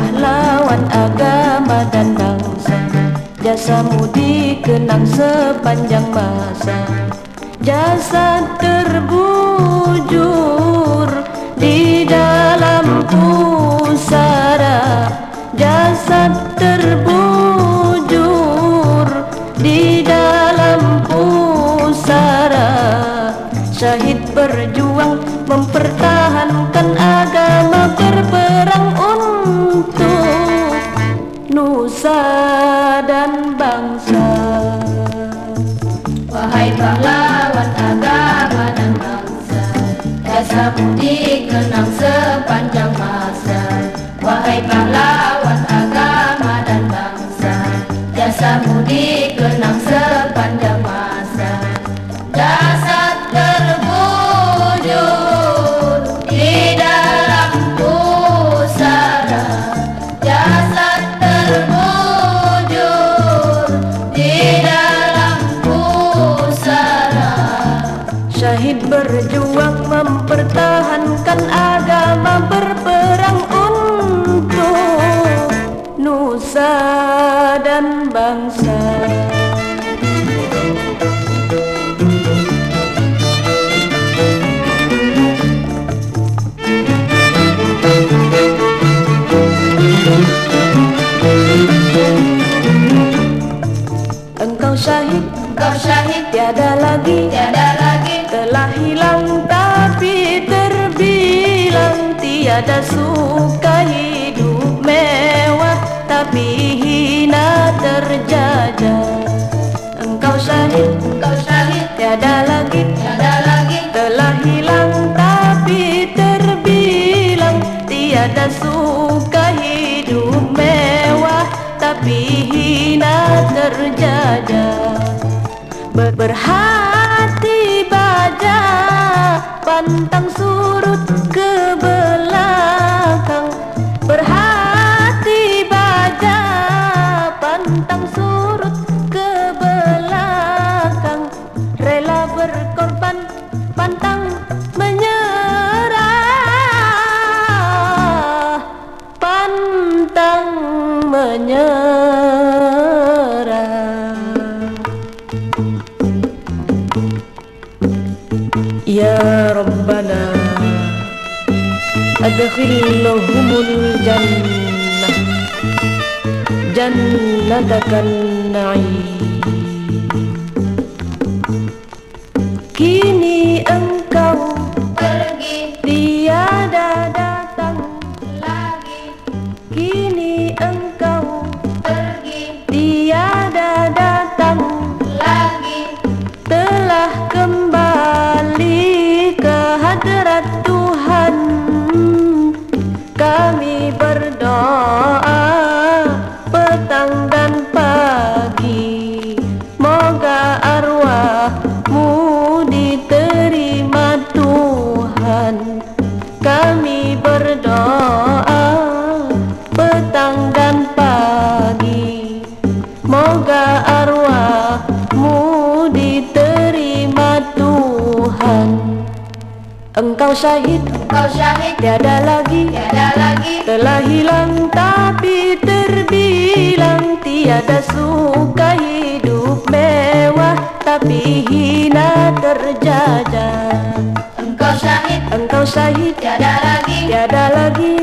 pahlawan agama dan bangsa. Jasamu dikenang sepanjang masa. Jasa terbujur di dalam pusara. Jasa terbujur di dalam pusara. Syahid berjuang mempertahankan bangsa. Wahai pahlawan agama dan bangsa Jasa budi kenang sepanjang masa. Wahai pahlawan agama Syahid berjuang mempertahankan agama berperang untuk nusa dan bangsa. Engkau syahid Kau syahid tiada lagi. tiada tiada suka hidup mewah tapi hina terjajah engkau syahid Kau syahid. Tiada lagi tiada lagi. Telah hilang tapi terbilang. Tiada suka hidup mewah tapi hina terjajah Ber berhati baja pantang surut يا ربنا. أدخلهم الجنة. جنتك النعيم. Engkau syahid Kau syahid tiada lagi. Tiada lagi. Telah hilang tapi terbilang. Tiada suka hidup mewah Tapi hina terjajah. Engkau syahid Engkau syahid tiada lagi. tiada lagi